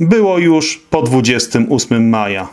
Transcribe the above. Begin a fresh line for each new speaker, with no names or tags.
Było już po 28 maja.